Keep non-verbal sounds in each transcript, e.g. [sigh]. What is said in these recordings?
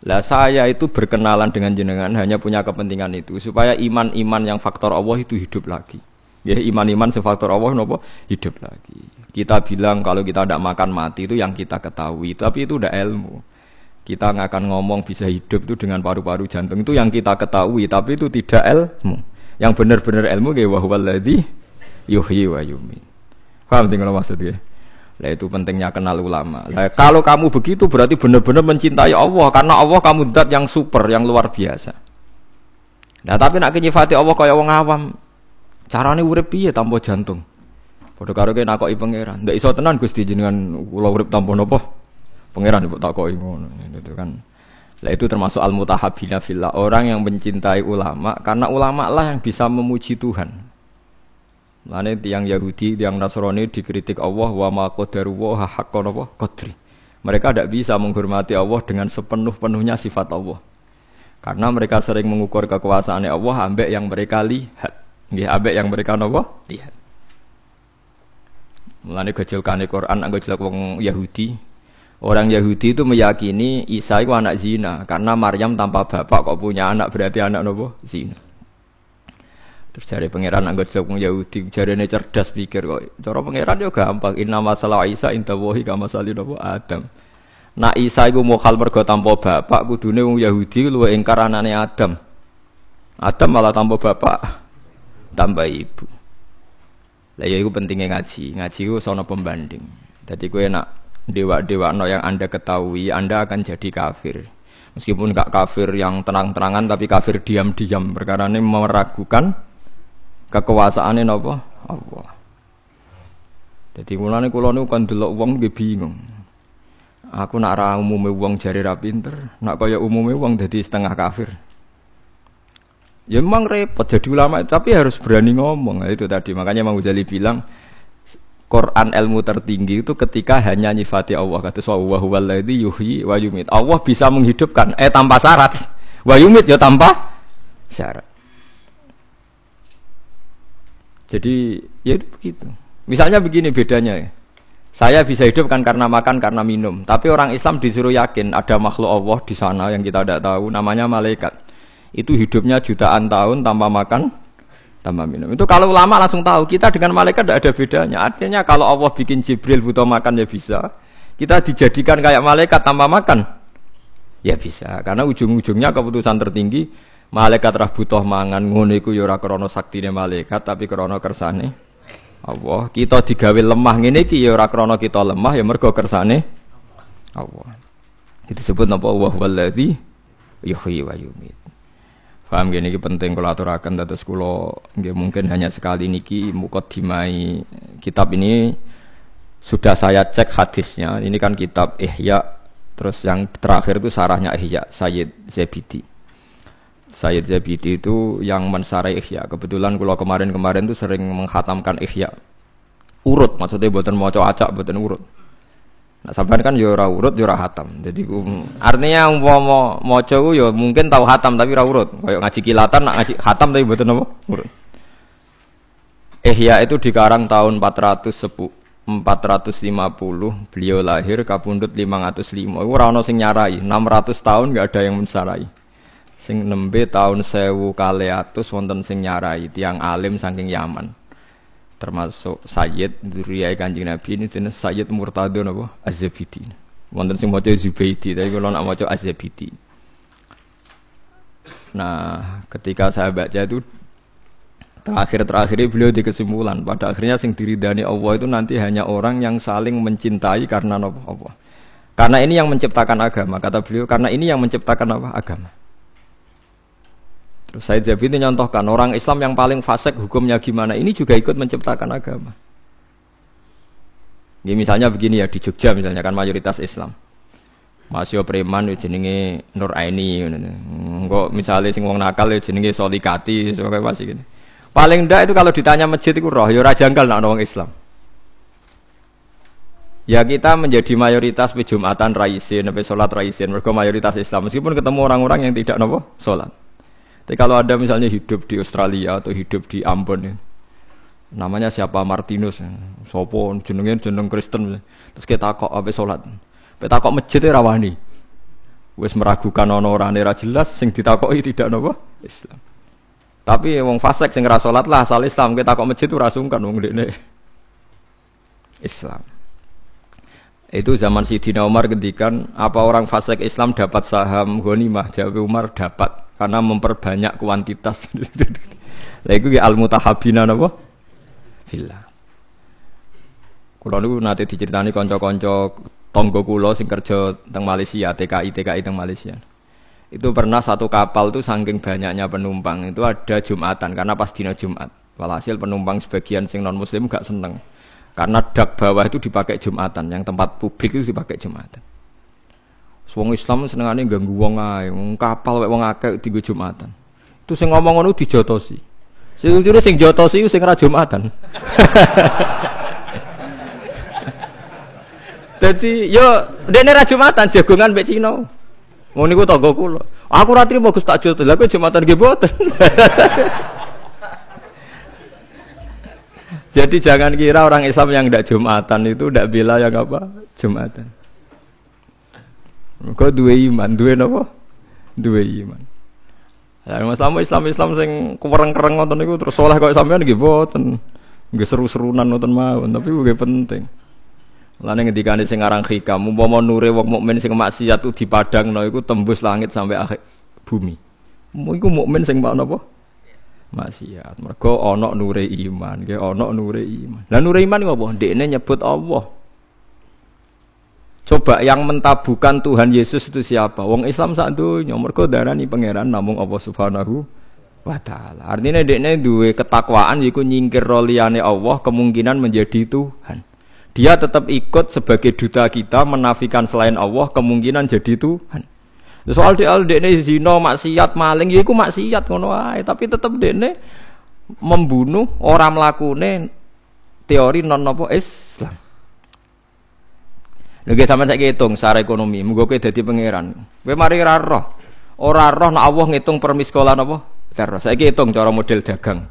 Lah saya itu berkenalan dengan jenengan hanya punya kepentingan itu supaya iman-iman yang faktor Allah itu hidup lagi. Ya iman-iman sefaktor Allah nopo hidup lagi. Kita bilang kalau kita tidak makan mati itu yang kita ketahui, tapi itu udah ilmu. Kita nggak akan ngomong bisa hidup itu dengan paru-paru jantung itu yang kita ketahui, tapi itu tidak ilmu. Yang benar-benar ilmu kayak wahwaladhi yuhyi wa yumi. Paham tinggal maksudnya? Lah itu pentingnya kenal ulama. Lah kalau kamu begitu berarti benar-benar mencintai Allah karena Allah kamu dat yang super, yang luar biasa. Nah tapi nak nyifati Allah kaya wong awam. Carane urip piye tanpa jantung? Padha karo kene nakoki pangeran. Ndak iso tenan Gusti jenengan kula urip tanpa napa? Pangeran ibu takoki ngono. Itu kan. Lah itu termasuk al mutahabbina fillah, orang yang mencintai ulama karena ulama lah yang bisa memuji Tuhan. Lane tiang Yahudi, tiang Nasrani dikritik Allah wa ma qadaru wa haqqan apa qadri. Mereka tidak bisa menghormati Allah dengan sepenuh-penuhnya sifat Allah. Karena mereka sering mengukur kekuasaan Allah ambek yang mereka lihat. Nggih, ambek yang mereka napa? Lihat. Mulane kecilkane Quran anggo jelek wong Yahudi. Orang Yahudi itu meyakini Isa itu anak zina karena Maryam tanpa bapak kok punya anak berarti anak nopo zina. Cari pangeran anggap wong Yahudi ini cerdas pikir kok. Cara pangeran yo gampang. Inna masalah Isa inta wahi kama salin Adam. Nak Isa iku hal mergo tanpa bapak kudune wong Yahudi luwe ingkar anane Adam. Adam malah tanpa bapak tambah ibu. Lah ya iku pentingnya ngaji. Ngaji iku sono pembanding. Jadi kowe nak dewa-dewa no yang Anda ketahui, Anda akan jadi kafir. Meskipun gak kafir yang tenang-tenangan tapi kafir diam-diam perkara ini meragukan kekuasaane napa Allah. Jadi mulane kula niku kan delok wong nggih bingung. Aku nak ra umume wong jari ra pinter nak kaya umume wong dadi setengah kafir. Ya memang repot jadi ulama tapi harus berani ngomong. Nah, itu tadi. Makanya Mang Ghazali bilang Quran ilmu tertinggi itu ketika hanya nyifati Allah. Kata wa huwallazi yuhyi wa yumit. Allah bisa menghidupkan eh tanpa syarat. Wa yumit ya tanpa syarat jadi ya itu begitu. Misalnya begini bedanya ya. Saya bisa hidup kan karena makan, karena minum. Tapi orang Islam disuruh yakin ada makhluk Allah di sana yang kita tidak tahu, namanya malaikat. Itu hidupnya jutaan tahun tanpa makan, tanpa minum. Itu kalau ulama langsung tahu, kita dengan malaikat tidak ada bedanya. Artinya kalau Allah bikin Jibril butuh makan ya bisa. Kita dijadikan kayak malaikat tanpa makan, ya bisa. Karena ujung-ujungnya keputusan tertinggi Malaikat rah butuh mangan ngono iku ya ora krana saktine malaikat tapi krana kersane Allah. Kita digawe lemah ngene iki ya ora krana kita lemah ya mergo kersane Allah. Itu disebut napa wa wallazi yuhyi wa yumit. Paham gini ini penting kalau aturakan dados kula mungkin hanya sekali niki dimai kitab ini sudah saya cek hadisnya. Ini kan kitab Ihya terus yang terakhir itu sarahnya Ihya Sayyid Zabidi. Sayyid Zabidi itu yang mensarai Ihya. Kebetulan kalau kemarin-kemarin itu sering menghatamkan Ihya. Urut, maksudnya buatan mau acak, buatan urut. Nah, sampai kan yura ya urut, yura ya hatam. Jadi um, artinya mau mau mau ya mungkin tahu hatam tapi ora urut. Kayak ngaji kilatan, nak ngaji hatam tapi buatan apa? Urut. Ihya itu dikarang tahun 410 450 beliau lahir kapundut 505 ora ono sing nyarai 600 tahun nggak ada yang mensarai sing nembe tahun sewu kaleatus wonten sing nyarai tiang alim saking Yaman. Termasuk Sayyid Duriyai Kanjeng Nabi ini jenis Sayyid Murtado napa Azabidi wonten sing maca Zubaidi tapi kalau nak maca Azabidi nah ketika saya baca itu terakhir-terakhir beliau di kesimpulan pada akhirnya sing diridani Allah itu nanti hanya orang yang saling mencintai karena apa? Allah karena ini yang menciptakan agama. Kata beliau karena ini yang menciptakan apa? Agama Terus Said Zabidi nyontohkan orang Islam yang paling fasik hukumnya gimana ini juga ikut menciptakan agama. Ini misalnya begini ya di Jogja misalnya kan mayoritas Islam. Masih preman ya jenenge Nur Aini Enggak misalnya sing wong nakal ya jenenge Solikati sebagai masih gini. Paling ndak itu kalau ditanya masjid itu roh ya janggal nak orang Islam. Ya kita menjadi mayoritas Jumatan raisin, sampai sholat raisin, mereka mayoritas Islam. Meskipun ketemu orang-orang yang tidak nopo sholat. Tapi kalau ada misalnya hidup di Australia atau hidup di Ambon ya, namanya siapa Martinus, ya. sopo jenengnya jeneng Kristen, terus kita kok apa sholat, kita kok masjid rawani, Wis meragukan ana orane ra jelas sing ditakoki tidak napa Islam. Tapi wong fasik sing ora salat lah asal Islam kita kok masjid ora sungkan wong dekne Islam. Itu zaman Sidina Umar ngendikan apa orang fasik Islam dapat saham ghanimah? Jawab Umar dapat karena memperbanyak kuantitas. [laughs] Lah iku al mutahabina napa? Fillah. Kulo niku nate diceritani kanca-kanca tonggo kulo sing kerja teng Malaysia, TKI TKI teng Malaysia. Itu pernah satu kapal tuh saking banyaknya penumpang itu ada Jumatan karena pas dina Jumat. Walhasil penumpang sebagian sing non muslim gak seneng. Karena dak bawah itu dipakai Jumatan, yang tempat publik itu dipakai Jumatan. Wong Islam senengane ganggu wong ae, wong kapal wong akeh digo Jumatan. Itu sing ngomong ngono dijotosi. Sing sing jotosi sing ra Jumatan. [laughs] Jadi yo dene ra Jumatan jagongan mek Cina. Ngono niku tangga kula. Aku ra trimo Gus tak jotos. Lah kowe Jumatan nggih mboten. [laughs] Jadi jangan kira orang Islam yang tidak Jumatan itu tidak bila yang apa? Jumatan. Kau dua iman, dua apa? Dua iman. Ya, Islam Islam Islam sing kereng-kereng ngoten terus soleh kok sampean nggih mboten. Nggih seru-serunan ngoten mawon, tapi nggih penting. Lane ngendikane sing aran hikam, umpama nure wong mukmin sing maksiat ku dipadangno iku tembus langit sampai akhir bumi. Mu iku mukmin sing mak napa? Maksiat. Mergo ana nure iman, nggih ana nure iman. Lah nure iman ngopo? Ndekne nyebut Allah. Coba yang mentabukan Tuhan Yesus itu siapa? Wong Islam sak donya mergo darani pangeran namung Allah Subhanahu wa taala. Artinya dekne duwe ketakwaan yiku nyingkir liyane Allah kemungkinan menjadi Tuhan dia tetap ikut sebagai duta kita menafikan selain Allah kemungkinan jadi Tuhan. Soal dia dekne zina maksiat maling ya iku maksiat ngono tapi tetap dekne membunuh orang melakukan teori non Islam. Lagi sama saya hitung secara ekonomi, mugo kowe dadi pangeran. Kowe mari ora roh. Ora roh ngitung permiskolan apa? Terus saya hitung cara model dagang.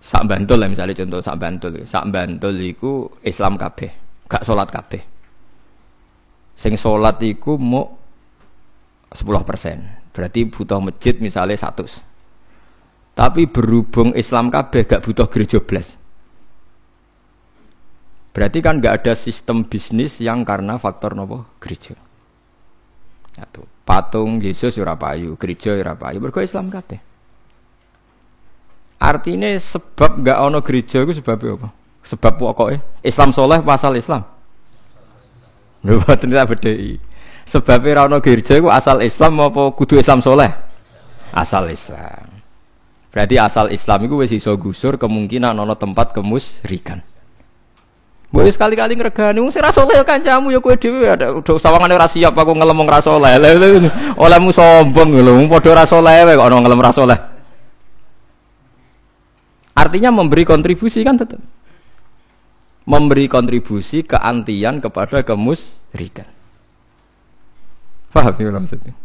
Sak bantul lah misalnya contoh sak bantul. Sak bantul iku Islam kabeh. Gak sholat kabeh. Sing sholat iku mau 10 persen. Berarti butuh masjid misalnya satu tapi berhubung Islam kabeh gak butuh gereja belas berarti kan gak ada sistem bisnis yang karena faktor nopo gereja Satu. patung Yesus ora payu gereja ora payu berko Islam kabeh Artinya sebab gak ono gereja itu sebab apa? Sebab pokoknya Islam soleh pasal Islam. Lho ternyata beda. Sebab ora ono gereja itu asal Islam apa kudu Islam soleh? Asal Islam. Berarti asal Islam itu wis iso gusur kemungkinan ono tempat kemusrikan. Boleh sekali-kali ngregani wong sing ra saleh kancamu ya kowe dhewe ada udah sawangane ora siap aku ngelem ra saleh. Olehmu sombong lho, padha ra saleh kok ono ngelem ra saleh. Artinya memberi kontribusi kan tetap. Memberi kontribusi keantian kepada kemusrikan. Faham ya maksudnya?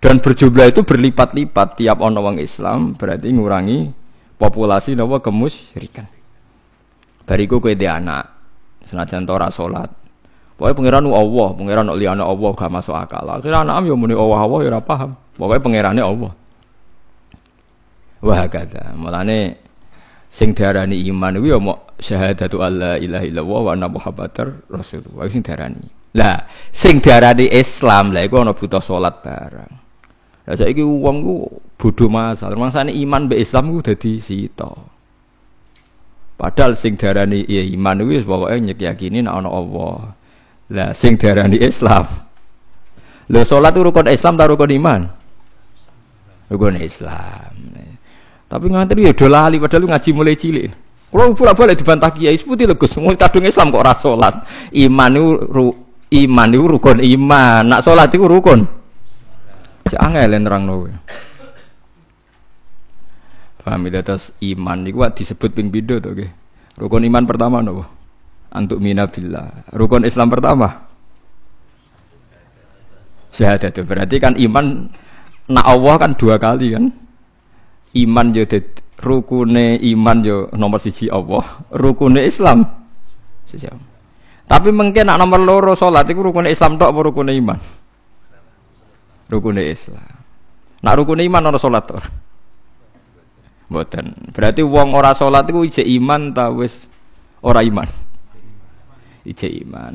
Dan berjumlah itu berlipat-lipat tiap orang Islam berarti ngurangi populasi nawa kemusrikan. Bariku kue dia anak, senajan tora solat. Pokoknya pangeran Allah, pangeran liana Allah gak masuk akal. Akhirnya anak am yo muni Allah Allah ya paham. Pokoknya pangerannya Allah. Wah kata, mulane sing diarani iman kuwi ya syahadatu alla ilaha illallah wa anna muhammadar rasulullah sing diarani. Lah, sing diarani Islam lah iku ana butuh salat barang. Lah saiki wong ku bodho masal. Iman be Islam ku dadi sita. Padahal sing diarani ya iman kuwi pokoke nyekyakini nek ana Allah. Lah sing diarani Islam. Lho salat rukun Islam ta rukun iman? Rukun Islam. Tapi ngantri ya do lali padahal ngaji mulai cilik. Kalau pula balik dibantah kiai seperti legus. Mau kadung Islam kok ora salat. Iman itu iman itu rukun iman. Nak salat itu rukun. Si angel nerangno. Paham itu terus iman itu disebut bidho to nggih. Rukun iman pertama nopo? Antuk mina billah. Rukun Islam pertama syahadat itu berarti kan iman nak Allah kan dua kali kan iman yo rukune iman yo nomor siji Allah, rukune Islam Tapi mungkin nak nomor loro salat iku rukune Islam tok apa rukune iman? Rukun Islam. Nak rukun iman ora salat ora. Mboten. Berarti wong ora salat iku ijek iman ta wis ora iman? Ijek iman.